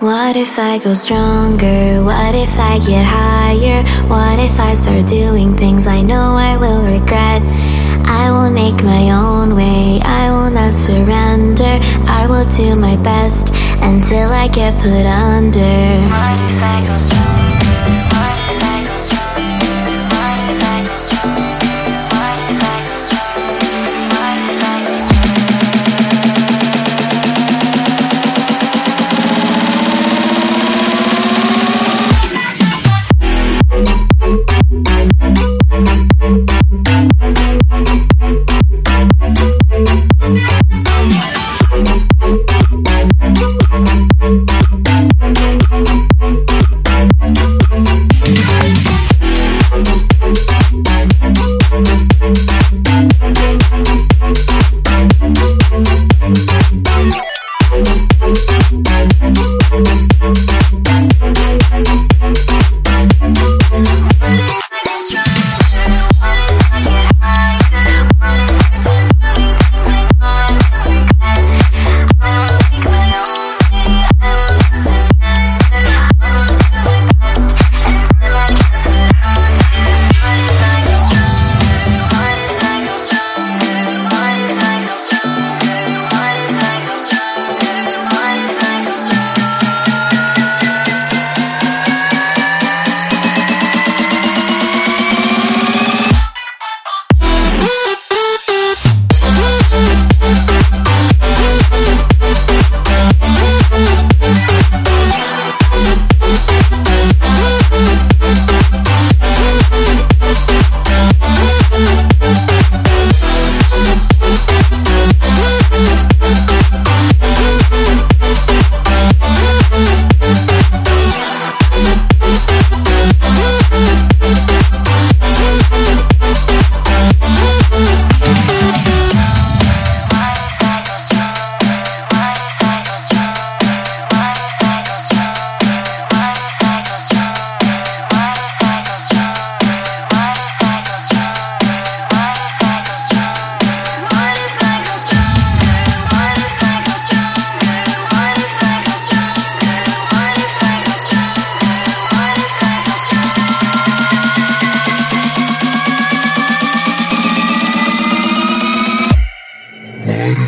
What if I go stronger? What if I get higher? What if I start doing things I know I will regret? I will make my own way, I will not surrender. I will do my best until I get put under. What if I go stronger?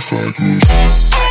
just like.